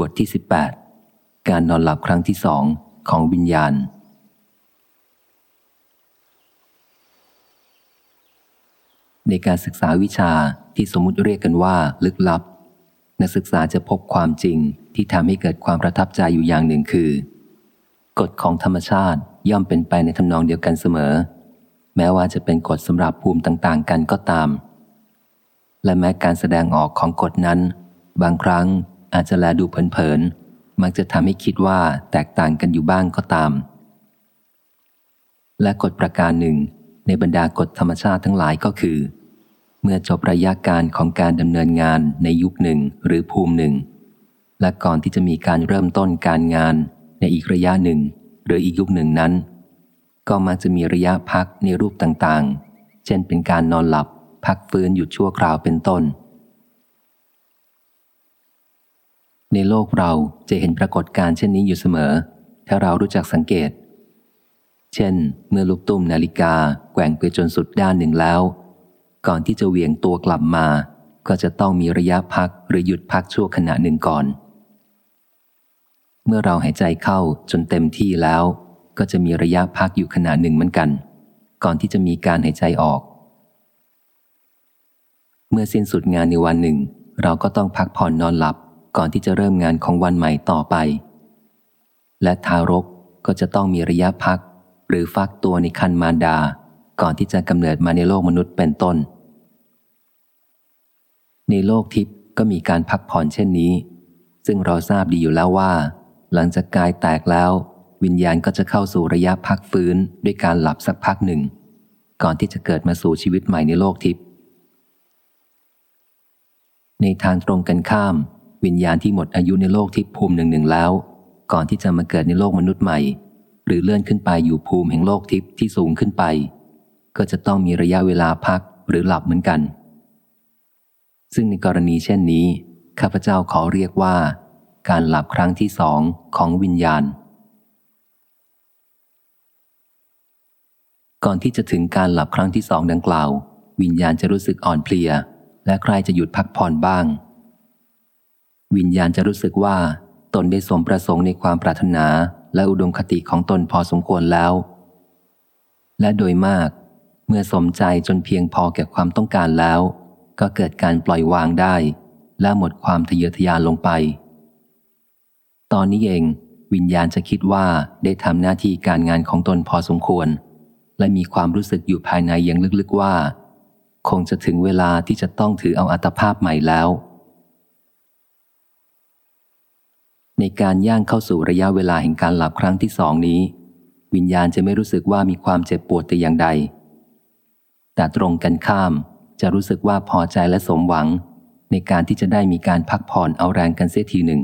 บทที่ 18 การนอนหลับครั้งที่สองของวิญญาณ ในการศึกษาวิชาที่สมมุติเรียกกันว่าลึกลับ นักศึกษาจะพบความจริงที่ทำให้เกิดความประทับใจอยู่อย่างหนึ่งคือ กฎของธรรมชาติย่อมเป็นไปในทำนองเดียวกันเสมอ แม้ว่าจะเป็นกฎสำหรับภูมิต่าง ๆ กันก็ตาม และแม้การแสดงออกของกฎนั้น บางครั้ง อาจจะแลดูเผินๆ มักจะทำให้คิดว่าแตกต่างกันอยู่บ้างก็ตาม และกฎประการหนึ่ง ในบรรดากฎธรรมชาติทั้งหลายก็คือ เมื่อจบระยะการของการดำเนินงานในยุคหนึ่งหรือภูมิหนึ่ง และก่อนที่จะมีการเริ่มต้นการงานในอีกระยะหนึ่ง หรืออีกยุคหนึ่งนั้น ก็มักจะมีระยะพักในรูปต่างๆ เช่นเป็นการนอนหลับพักฟื้นหยุดชั่วคราวเป็นต้น ในโลกเราจะเห็นปรากฏการเช่นนี้อยู่เสมอ ถ้าเรารู้จักสังเกต เช่น เมื่อลูกตุ้มนาฬิกาแกว่งไปจนสุดด้านหนึ่งแล้ว ก่อนที่จะเวียงตัวกลับมา ก็จะต้องมีระยะพักหรือหยุดพักชั่วขณะหนึ่งก่อน เมื่อเราหายใจเข้าจนเต็มที่แล้ว ก็จะมีระยะพักอยู่ขณะหนึ่งเหมือนกัน ก่อนที่จะมีการหายใจออก เมื่อสิ้นสุดงานในวันหนึ่ง เราก็ต้องพักผ่อนนอนหลับ ก่อนที่จะเริ่มงานของวันใหม่ต่อไป และทารกก็จะต้องมีระยะพัก หรือฟักตัวในคันมารดา ก่อนที่จะกำเนิดมาในโลกมนุษย์เป็นต้น ในโลกทิพย์ก็มีการพักผ่อนเช่นนี้ ซึ่งเราทราบดีอยู่แล้วว่า หลังจากกายแตกแล้ว วิญญาณก็จะเข้าสู่ระยะพักฟื้นด้วยการหลับสักพักหนึ่ง ก่อนที่จะเกิดมาสู่ชีวิตใหม่ในโลกทิพย์ในทางตรงกันข้าม วิญญาณที่หมดอายุในโลกทิพภูมิหนึ่งหนึ่งแล้ว ก่อนที่จะมาเกิดในโลกมนุษย์ใหม่ หรือเลื่อนขึ้นไปอยู่ภูมิแห่งโลกทิพที่สูงขึ้นไป ก็จะต้องมีระยะเวลาพักหรือหลับเหมือนกัน ซึ่งในกรณีเช่นนี้ ข้าพเจ้าขอเรียกว่า การหลับครั้งที่สองของวิญญาณ ก่อนที่จะถึงการหลับครั้งที่สองดังกล่าว วิญญาณจะรู้สึกอ่อนเพลีย และใครจะหยุดพักผ่อนบ้าง วิญญาณจะรู้สึกว่า ตนได้สมประสงค์ในความปรารถนาและอุดมคติของตนพอสมควรแล้ว และโดยมาก เมื่อสมใจจนเพียงพอแก่ความต้องการแล้ว ก็เกิดการปล่อยวางได้ และหมดความทะเยอทะยานลงไป ตอนนี้เองวิญญาณจะคิดว่าได้ทำหน้าที่การงานของตนพอสมควร และมีความรู้สึกอยู่ภายในอย่างลึกๆว่า คงจะถึงเวลาที่จะต้องถือเอาอัตภาพใหม่แล้ว ในการย่างเข้าสู่ระยะเวลาแห่งการหลับครั้งที่สองนี้ วิญญาณจะไม่รู้สึกว่ามีความเจ็บปวดแต่อย่างใด แต่ตรงกันข้ามจะรู้สึกว่าพอใจและสมหวัง ในการที่จะได้มีการพักผ่อนเอาแรงกันเสียทีหนึ่ง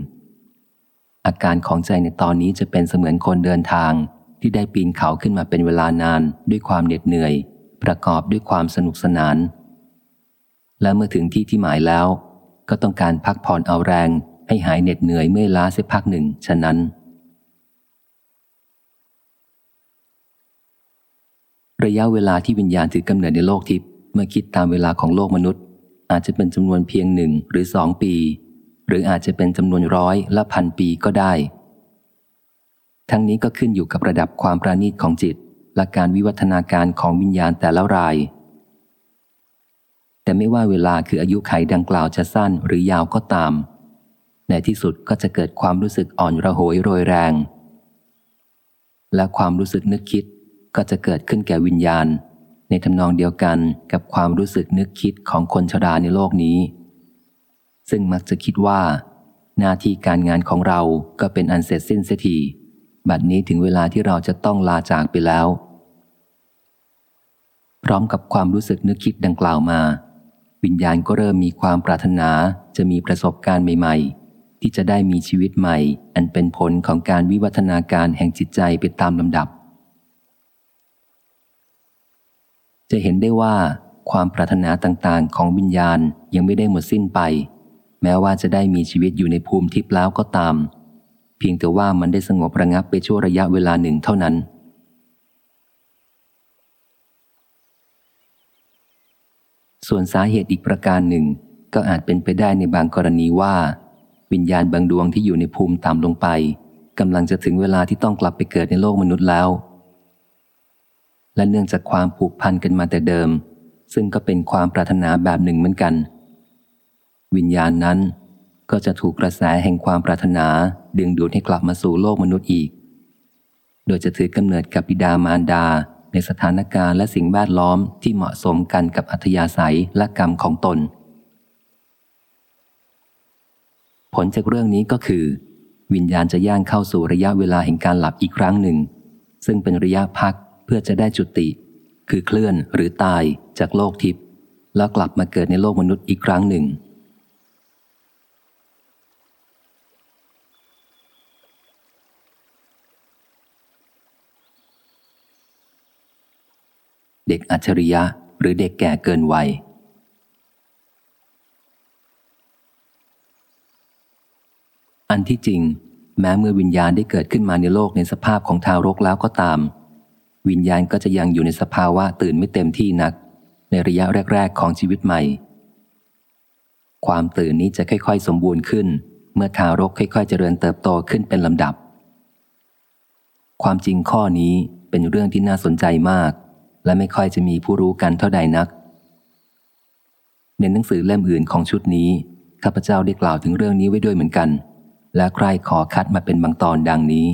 อาการของใจในตอนนี้จะเป็นเสมือนคนเดินทางที่ได้ปีนเขาขึ้นมาเป็นเวลานานด้วยความเหน็ดเหนื่อย ประกอบด้วยความสนุกสนาน และเมื่อถึงที่ที่หมายแล้ว ก็ต้องการพักผ่อนเอาแรง ให้หายเหน็ดเหนื่อยเมื่อล้าเสียพักหนึ่ง ฉะนั้น ระยะเวลาที่วิญญาณถือกำเนิดในโลกทิพย์เมื่อคิดตามเวลาของโลกมนุษย์ อาจจะเป็นจำนวนเพียงหนึ่งหรือสองปี หรืออาจจะเป็นจำนวนร้อยและพันปีก็ได้ ทั้งนี้ก็ขึ้นอยู่กับระดับความประณีตของจิต และการวิวัฒนาการของวิญญาณแต่ละรายแต่ไม่ว่าเวลาคืออายุไขดังกล่าวจะสั้นหรือยาวก็ตาม ในที่สุดก็จะเกิดความรู้สึกอ่อนระโหยโรยแรง และความรู้สึกนึกคิดก็จะเกิดขึ้นแก่วิญญาณ ในทำนองเดียวกันกับความรู้สึกนึกคิดของคนชราในโลกนี้ ซึ่งมักจะคิดว่า หน้าที่การงานของเราก็เป็นอันเสร็จสิ้นเสียทีบัดนี้ถึงเวลาที่เราจะต้องลาจากไปแล้ว พร้อมกับความรู้สึกนึกคิดดังกล่าวมา วิญญาณก็เริ่มมีความปรารถนาจะมีประสบการณ์ใหม่ๆ ที่จะได้มีชีวิตใหม่ อันเป็นผลของการวิวัฒนาการแห่งจิตใจไปตามลำดับ จะเห็นได้ว่า ความปรารถนาต่างๆ ของวิญญาณยังไม่ได้หมดสิ้นไป แม้ว่าจะได้มีชีวิตอยู่ในภูมิทิพย์แล้วก็ตาม เพียงแต่ว่ามันได้สงบระงับไปชั่วระยะเวลาหนึ่งเท่านั้นส่วนสาเหตุอีกประการหนึ่ง ก็อาจเป็นไปได้ในบางกรณีว่า วิญญาณบางดวงที่อยู่ในภูมิต่ำลงไปกำลังจะถึงเวลาที่ต้องกลับไปเกิดในโลกมนุษย์แล้ว และเนื่องจากความผูกพันกันมาแต่เดิม ซึ่งก็เป็นความปรารถนาแบบหนึ่งเหมือนกัน วิญญาณนั้นก็จะถูกกระแสแห่งความปรารถนาดึงดูดให้กลับมาสู่โลกมนุษย์อีก โดยจะถือกำเนิดกับบิดามารดาในสถานการณ์และสิ่งแวดล้อมที่เหมาะสมกันกับอัธยาศัยและกรรมของตน ผลจากเรื่องนี้ก็คือ วิญญาณจะย่างเข้าสู่ระยะเวลาแห่งการหลับอีกครั้งหนึ่ง ซึ่งเป็นระยะพักเพื่อจะได้จุติ คือเคลื่อนหรือตายจากโลกทิพย์แล้วกลับมาเกิดในโลกมนุษย์อีกครั้งหนึ่ง เด็กอัจฉริยะหรือเด็กแก่เกินวัย อันที่จริง แม้เมื่อวิญญาณได้เกิดขึ้นมาในโลกในสภาพของทารกแล้วก็ตาม วิญญาณก็จะยังอยู่ในสภาวะตื่นไม่เต็มที่นัก ในระยะแรก ๆ ของชีวิตใหม่ ความตื่นนี้จะค่อย ๆ สมบูรณ์ขึ้น เมื่อทารกค่อย ๆ เจริญเติบโตขึ้นเป็นลำดับ ความจริงข้อนี้เป็นเรื่องที่น่าสนใจมาก และไม่ค่อยจะมีผู้รู้กันเท่าใดนัก ในหนังสือเล่มอื่นของชุดนี้ข้าพเจ้าได้กล่าวถึงเรื่องนี้ไว้ด้วยเหมือนกัน และใครขอคัดมาเป็นบางตอนดังนี้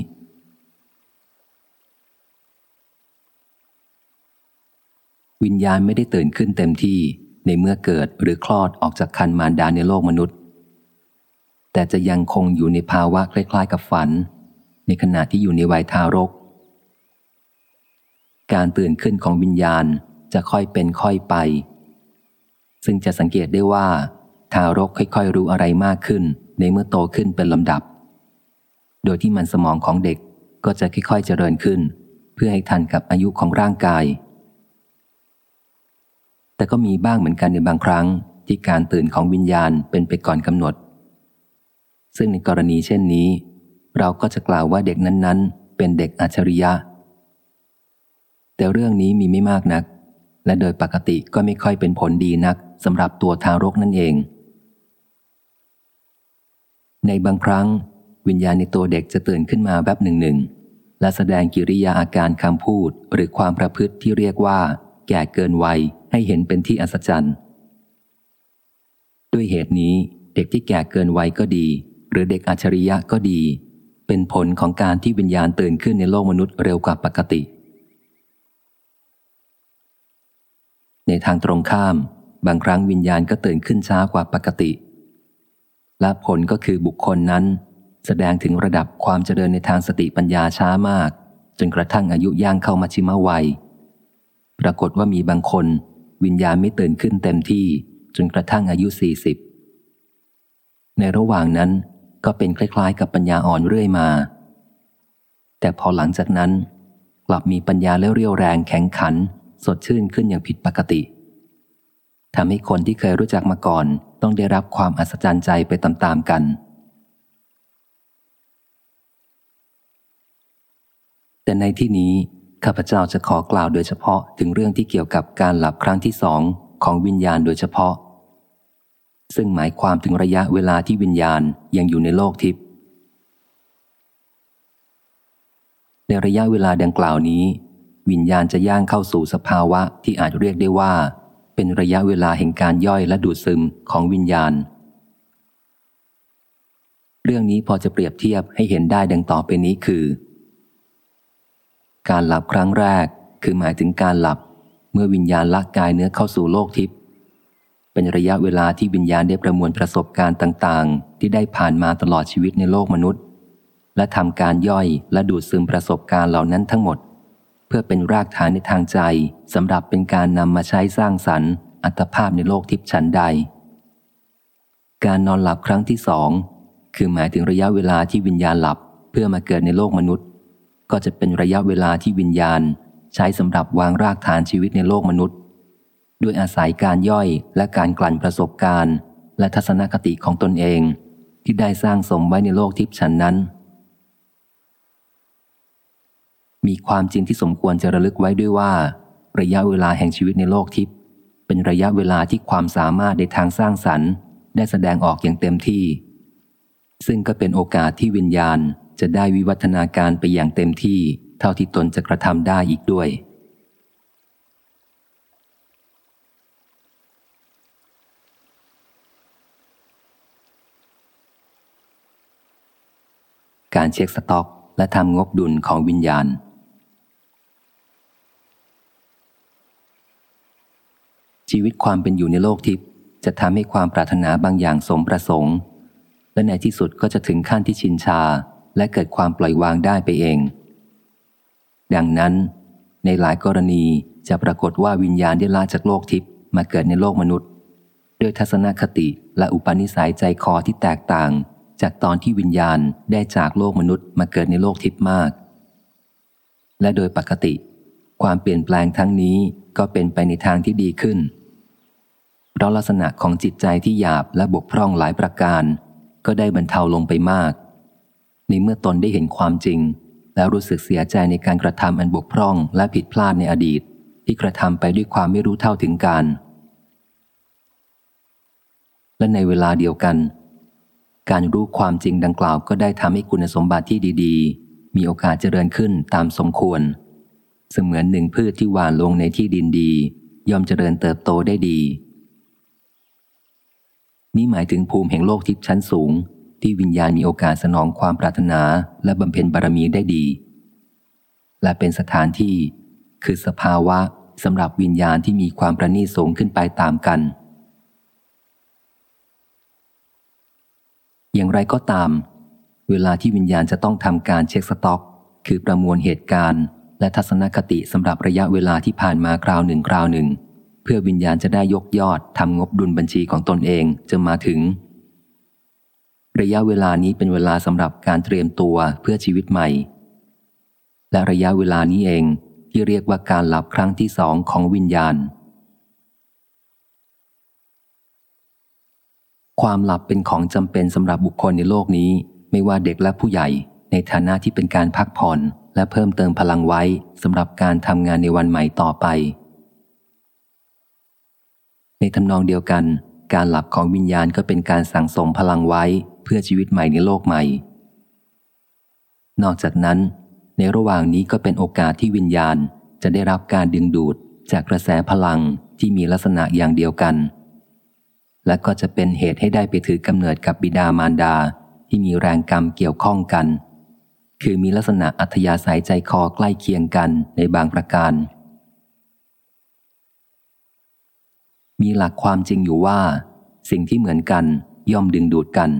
วิญญาณไม่ได้ตื่นขึ้นเต็มที่ในเมื่อเกิดหรือคลอดออกจากคันมารดาในโลกมนุษย์ แต่จะยังคงอยู่ในภาวะคล้ายๆกับฝัน ในขณะที่อยู่ในวัยทารก การตื่นขึ้นของวิญญาณจะค่อยเป็นค่อยไป ซึ่งจะสังเกตได้ว่า ทารกค่อยๆรู้อะไรมากขึ้น ในเมื่อโตขึ้นเป็นลำดับ โดยที่มันสมองของเด็กก็จะค่อยๆเจริญขึ้น เพื่อให้ทันกับอายุของร่างกาย แต่ก็มีบ้างเหมือนกันในบางครั้งที่การตื่นของวิญญาณเป็นไปก่อนกำหนด ซึ่งในกรณีเช่นนี้ เราก็จะกล่าวว่าเด็กนั้นๆ เป็นเด็กอัจฉริยะ แต่เรื่องนี้มีไม่มากนัก และโดยปกติก็ไม่ค่อยเป็นผลดีนักสำหรับตัวทารกนั่นเอง ในบางครั้ง วิญญาณในตัวเด็กจะตื่นขึ้นมาแบบหนึ่งหนึ่งและแสดงกิริยาอาการคำพูดหรือความประพฤติที่เรียกว่า แก่เกินวัยให้เห็นเป็นที่อัศจรรย์ ด้วยเหตุนี้เด็กที่แก่เกินวัยก็ดี หรือเด็กอัจฉริยะก็ดี เป็นผลของการที่วิญญาณตื่นขึ้นในโลกมนุษย์เร็วกว่าปกติ ในทางตรงข้าม บางครั้งวิญญาณก็ตื่นขึ้นช้ากว่าปกติ และผลก็คือบุคคลนั้น แสดงถึงระดับความเจริญในทางสติปัญญาช้ามาก จนกระทั่งอายุย่างเข้ามาชิมวัย ปรากฏว่ามีบางคน วิญญาณไม่ตื่นขึ้นเต็มที่ จนกระทั่งอายุสี่สิบในระหว่างนั้นก็เป็นคล้ายๆ กับปัญญาอ่อนเรื่อยมา แต่พอหลังจากนั้นกลับมีปัญญาและเรี่ยวแรงแข็งขัน สดชื่นขึ้นอย่างผิดปกติ ทำให้คนที่เคยรู้จักมาก่อน ต้องได้รับความอัศจรรย์ใจไปตามๆกัน แต่ในที่นี้ข้าพเจ้าจะขอกล่าวโดยเฉพาะถึงเรื่องที่เกี่ยวกับการหลับครั้งที่สองของวิญญาณโดยเฉพาะ ซึ่งหมายความถึงระยะเวลาที่วิญญาณยังอยู่ในโลกทิพย์ในระยะเวลาดังกล่าวนี้ วิญญาณจะย่างเข้าสู่สภาวะที่อาจเรียกได้ว่า เป็นระยะเวลาแห่งการย่อยและดูดซึมของวิญญาณ เรื่องนี้พอจะเปรียบเทียบให้เห็นได้ดังต่อไปนี้คือ การหลับครั้งแรกคือหมายถึงการหลับเมื่อวิญญาณละกายเนื้อเข้าสู่โลกทิพย์เป็นระยะเวลาที่วิญญาณได้ประมวลประสบการณ์ต่างๆ ที่ได้ผ่านมาตลอดชีวิตในโลกมนุษย์ และทำการย่อยและดูดซึมประสบการณ์เหล่านั้นทั้งหมด เพื่อเป็นรากฐานในทางใจสำหรับเป็นการนำมาใช้สร้างสรรค์ อัตภาพในโลกทิพย์ชั้นใด การนอนหลับครั้งที่สองคือหมายถึงระยะเวลาที่วิญญาณหลับเพื่อมาเกิดในโลกมนุษย์ ก็จะเป็นระยะเวลาที่วิญญาณ ใช้สำหรับวางรากฐานชีวิตในโลกมนุษย์ ด้วยอาศัยการย่อยและการกลั่นประสบการณ์ และทัศนคติของตนเอง ที่ได้สร้างสมไว้ในโลกทิพย์ชั้นนั้น มีความจริงที่สมควรจะระลึกไว้ด้วยว่า ระยะเวลาแห่งชีวิตในโลกทิพย์เป็นระยะเวลาที่ความสามารถในทางสร้างสรรค์ ได้แสดงออกอย่างเต็มที่ ซึ่งก็เป็นโอกาสที่วิญญาณจะได้วิวัฒนาการไปอย่างเต็มที่ เท่าที่ตนจะกระทำได้อีกด้วย การเช็คสต็อก และทำงบดุลของวิญญาณ ชีวิตความเป็นอยู่ในโลกทิพย์จะทำให้ความปรารถนาบางอย่างสมประสงค์ และในที่สุดก็จะถึงขั้นที่ชินชาและเกิดความปล่อยวางได้ไปเอง ดังนั้น ในหลายกรณีจะปรากฏว่าวิญญาณได้ลาจากโลกทิพย์มาเกิดในโลกมนุษย์ ด้วยทัศนคติและอุปนิสัยใจคอที่แตกต่าง จากตอนที่วิญญาณได้จากโลกมนุษย์มาเกิดในโลกทิพย์มาก และโดยปกติ ความเปลี่ยนแปลงทั้งนี้ ก็เป็นไปในทางที่ดีขึ้น เพราะลักษณะของจิตใจที่หยาบและบกพร่องหลายประการ ก็ได้บรรเทาลงไปมาก ในเมื่อตนได้เห็นความจริง แล้วรู้สึกเสียใจในการกระทำอันบกพร่องและผิดพลาดในอดีต ที่กระทำไปด้วยความไม่รู้เท่าถึงการ และในเวลาเดียวกัน การรู้ความจริงดังกล่าวก็ได้ทำให้คุณสมบัติที่ดี ๆ มีโอกาสเจริญขึ้นตามสมควร เสมือนหนึ่งพืชที่หว่านลงในที่ดินดี ย่อมเจริญเติบโตได้ดี นี่หมายถึงภูมิแห่งโลกทิพย์ชั้นสูง ที่วิญญาณมีโอกาสสนองความปรารถนาและบำเพ็ญบารมีได้ดี และเป็นสถานที่ คือสภาวะสำหรับวิญญาณที่มีความประณีตสูงขึ้นไปตามกัน อย่างไรก็ตาม เวลาที่วิญญาณจะต้องทำการเช็คสต็อก คือประมวลเหตุการณ์ และทัศนคติสำหรับระยะเวลาที่ผ่านมาคราวหนึ่งคราวหนึ่ง เพื่อวิญญาณจะได้ยกยอดทำงบดุลบัญชีของตนเองจะมาถึง ระยะเวลานี้เป็นเวลาสำหรับการเตรียมตัวเพื่อชีวิตใหม่ และระยะเวลานี้เองที่เรียกว่าการหลับครั้งที่สองของวิญญาณ ความหลับเป็นของจำเป็นสำหรับบุคคลในโลกนี้ ไม่ว่าเด็กและผู้ใหญ่ในฐานะที่เป็นการพักผ่อน และเพิ่มเติมพลังไว้สำหรับการทำงานในวันใหม่ต่อไป ในทำนองเดียวกัน การหลับของวิญญาณก็เป็นการสั่งสมพลังไว้เพื่อชีวิตใหม่ในโลกใหม่ นอกจากนั้น ในระหว่างนี้ก็เป็นโอกาสที่วิญญาณจะได้รับการดึงดูดจากกระแสพลังที่มีลักษณะอย่างเดียวกัน และก็จะเป็นเหตุให้ได้ไปถือกำเนิดกับบิดามารดาที่มีแรงกรรมเกี่ยวข้องกัน คือมีลักษณะอัธยาศัยใจคอใกล้เคียงกันในบางประการ มีหลักความจริงอยู่ว่า สิ่งที่เหมือนกันย่อมดึงดูดกัน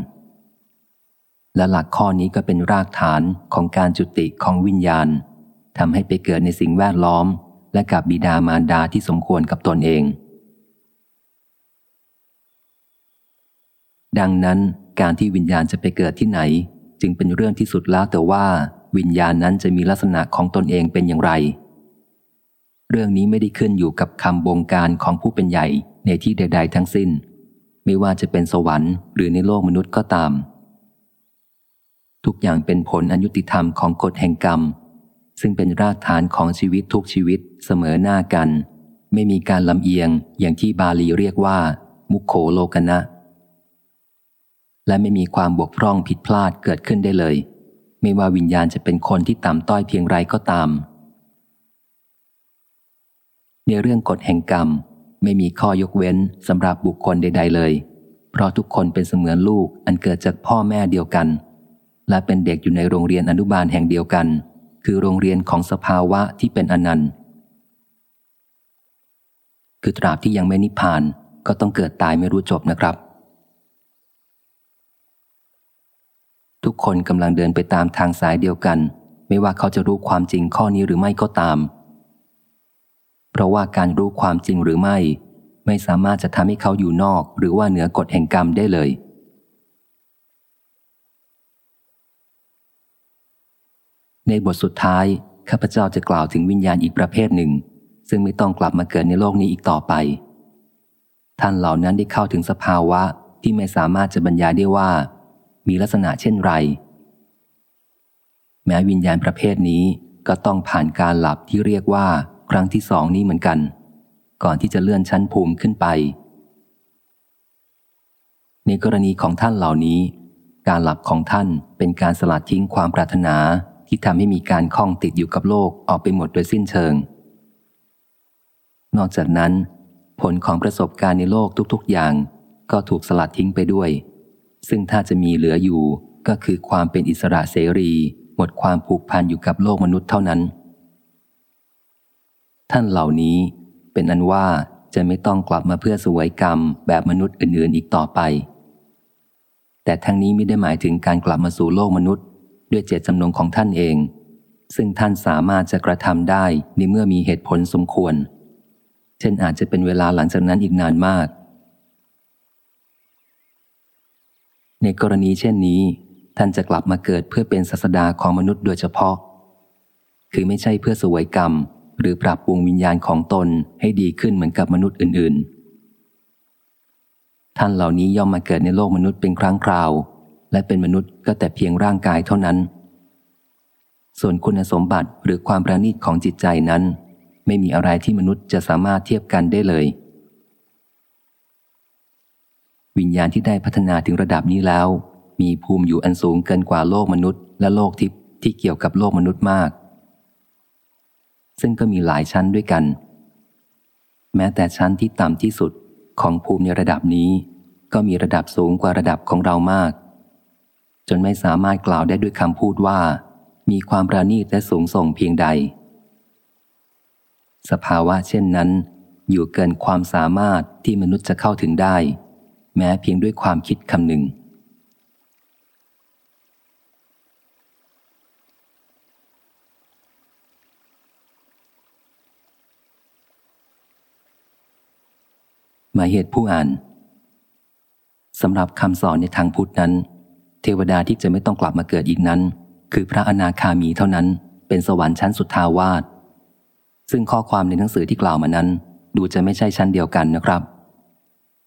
และหลักข้อนี้ก็เป็นรากฐานของการจุติของวิญญาณทำให้ไปเกิดในสิ่งแวดล้อม และกับบิดามารดาที่สมควรกับตนเอง ดังนั้นการที่วิญญาณจะไปเกิดที่ไหน จึงเป็นเรื่องที่สุดแล้วแต่ว่า วิญญาณนั้นจะมีลักษณะของตนเองเป็นอย่างไร เรื่องนี้ไม่ได้ขึ้นอยู่กับคำบงการของผู้เป็นใหญ่ในที่ใด ๆ ทั้งสิ้น ไม่ว่าจะเป็นสวรรค์หรือในโลกมนุษย์ก็ตาม ทุกอย่างเป็นผลอยุติธรรมของกฎแห่งกรรม ซึ่งเป็นรากฐานของชีวิตทุกชีวิตเสมอหน้ากัน ไม่มีการลำเอียงอย่างที่บาลีเรียกว่า มุขโขโลกนะ และไม่มีความบกพร่องผิดพลาดเกิดขึ้นได้เลย ไม่ว่าวิญญาณจะเป็นคนที่ต่ำต้อยเพียงไรก็ตาม ในเรื่องกฎแห่งกรรม ไม่มีข้อยกเว้นสำหรับบุคคลใด ๆ เลย เพราะทุกคนเป็นเสมือนลูกอันเกิดจากพ่อแม่เดียวกัน และเป็นเด็กอยู่ในโรงเรียนอนุบาลแห่งเดียวกัน คือโรงเรียนของสภาวะที่เป็นอนันต์ คือตราบที่ยังไม่นิพพานก็ต้องเกิดตายไม่รู้จบนะครับ ทุกคนกำลังเดินไปตามทางสายเดียวกัน ไม่ว่าเขาจะรู้ความจริงข้อนี้หรือไม่ก็ตาม เพราะว่าการรู้ความจริงหรือไม่ ไม่สามารถจะทำให้เขาอยู่นอก หรือว่าเหนือกฎแห่งกรรมได้เลย ในบทสุดท้ายข้าพเจ้าจะกล่าวถึงวิญญาณอีกประเภทหนึ่ง ซึ่งไม่ต้องกลับมาเกิดในโลกนี้อีกต่อไป ท่านเหล่านั้นได้เข้าถึงสภาวะที่ไม่สามารถจะบรรยายได้ว่า มีลักษณะเช่นไร แม้วิญญาณประเภทนี้ก็ต้องผ่านการหลับที่เรียกว่าครั้งที่สองนี้เหมือนกัน ก่อนที่จะเลื่อนชั้นภูมิขึ้นไป ในกรณีของท่านเหล่านี้ การหลับของท่านเป็นการสลัดทิ้งความปรารถนาที่ทำให้มีการคล้องติดอยู่กับโลกออกไปหมดโดยสิ้นเชิง นอกจากนั้น ผลของประสบการณ์ในโลกทุกๆอย่างก็ถูกสลัดทิ้งไปด้วย ซึ่งถ้าจะมีเหลืออยู่ก็คือความเป็นอิสระเสรี หมดความผูกพันอยู่กับโลกมนุษย์เท่านั้น ท่านเหล่านี้เป็นอันว่าจะไม่ต้องกลับมาเพื่อสวยกรรมแบบมนุษย์อื่นๆอีกต่อไป แต่ทั้งนี้ไม่ได้หมายถึงการกลับมาสู่โลกมนุษย์ ด้วยเจตจำนงของท่านเอง ซึ่งท่านสามารถจะกระทำได้ในเมื่อมีเหตุผลสมควร เช่นอาจจะเป็นเวลาหลังจากนั้นอีกนานมาก ในกรณีเช่นนี้ ท่านจะกลับมาเกิดเพื่อเป็นศาสดาของมนุษย์โดยเฉพาะ คือไม่ใช่เพื่อสวยกรรม หรือปรับปรุงวิญญาณของตนให้ดีขึ้นเหมือนกับมนุษย์อื่น ๆ ท่านเหล่านี้ย่อมมาเกิดในโลกมนุษย์เป็นครั้งคราว และเป็นมนุษย์ก็แต่เพียงร่างกายเท่านั้น ส่วนคุณสมบัติหรือความประณีตของจิตใจนั้น ไม่มีอะไรที่มนุษย์จะสามารถเทียบกันได้เลย วิญญาณที่ได้พัฒนาถึงระดับนี้แล้ว มีภูมิอยู่อันสูงเกินกว่าโลกมนุษย์ และโลกทิพย์ที่เกี่ยวกับโลกมนุษย์มาก ซึ่งก็มีหลายชั้นด้วยกัน แม้แต่ชั้นที่ต่ำที่สุดของภูมิในระดับนี้ ก็มีระดับสูงกว่าระดับของเรามาก จนไม่สามารถกล่าวได้ด้วยคำพูดว่า มีความประณีตและสูงส่งเพียงใด สภาวะเช่นนั้น อยู่เกินความสามารถที่มนุษย์จะเข้าถึงได้ แม้เพียงด้วยความคิดคำหนึ่ง หมายเหตุผู้อ่านสำหรับคำสอนในทางพุทธนั้น เทวดาที่จะไม่ต้องกลับมาเกิดอีกนั้น คือพระอนาคามีเท่านั้น เป็นสวรรค์ชั้นสุดทาวาสซึ่งข้อความในหนังสือที่กล่าวมานั้น ดูจะไม่ใช่ชั้นเดียวกันนะครับ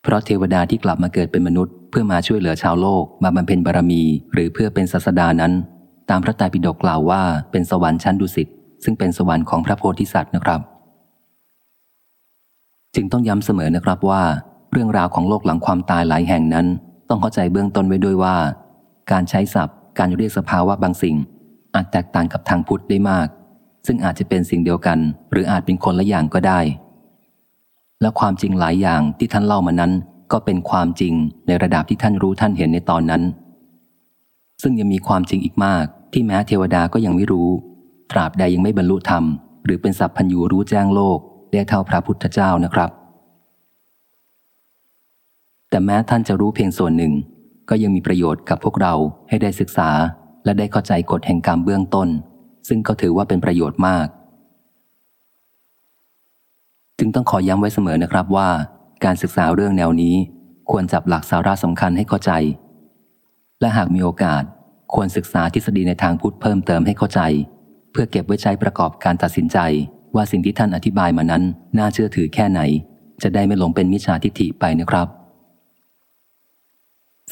เพราะเทวดาที่กลับมาเกิดเป็นมนุษย์ เพื่อมาช่วยเหลือชาวโลกมาบำเพ็ญบารมี หรือเพื่อเป็นศาสดานั้น ตามพระไตรปิฎกกล่าวว่าเป็นสวรรค์ชั้นดุสิตซึ่งเป็นสวรรค์ของพระโพธิสัตว์นะครับ จึงต้องย้ำเสมอนะครับว่า เรื่องราวของโลกหลังความตายหลายแห่งนั้น ต้องเข้าใจเบื้องต้นไว้ด้วยว่า การใช้ศัพท์ การเรียกสภาวะบางสิ่ง อาจแตกต่างกับทางพุทธได้มาก ซึ่งอาจจะเป็นสิ่งเดียวกัน หรืออาจเป็นคนละอย่างก็ได้ และความจริงหลายอย่างที่ท่านเล่ามานั้น ก็เป็นความจริงในระดับที่ท่านรู้ท่านเห็นในตอนนั้น ซึ่งยังมีความจริงอีกมาก ที่แม้เทวดาก็ยังไม่รู้ ตราบใดยังไม่บรรลุธรรม หรือเป็นสัพพัญญูรู้แจ้งโลก ได้เท่าพระพุทธเจ้านะครับ แต่แม้ท่านจะรู้เพียงส่วนหนึ่ง ก็ยังมีประโยชน์กับพวกเราให้ได้ศึกษา และได้เข้าใจกฎแห่งกรรมเบื้องต้น ซึ่งก็ถือว่าเป็นประโยชน์มาก จึงต้องขอย้ำไว้เสมอนะครับว่า การศึกษาเรื่องแนวนี้ ควรจับหลักสาระสำคัญให้เข้าใจ และหากมีโอกาส ควรศึกษาทฤษฎีในทางพุทธเพิ่มเติมให้เข้าใจ เพื่อเก็บไว้ใช้ประกอบการตัดสินใจ ว่าสิ่งที่ท่านอธิบายมานั้น น่าเชื่อถือแค่ไหน จะได้ไม่หลงเป็นมิจฉาทิฏฐิไปนะครับ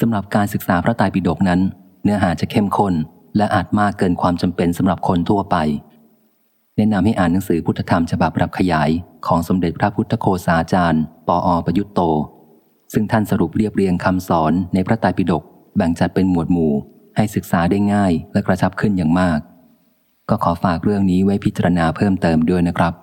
สำหรับการศึกษาพระไตรปิฎกนั้น เนื้อหาจะเข้มข้นและอาจมากเกินความจำเป็นสำหรับคนทั่วไป แนะนำให้อ่านหนังสือพุทธธรรมฉบับปรับขยาย ของสมเด็จพระพุทธโคสาจารย์ ปออประยุตโต ซึ่งท่านสรุปเรียบเรียงคำสอนในพระไตรปิฎกแบ่งจัดเป็นหมวดหมู่ ให้ศึกษาได้ง่ายและกระชับขึ้นอย่างมาก ก็ขอฝากเรื่องนี้ไว้พิจารณาเพิ่มเติมด้วยนะครับ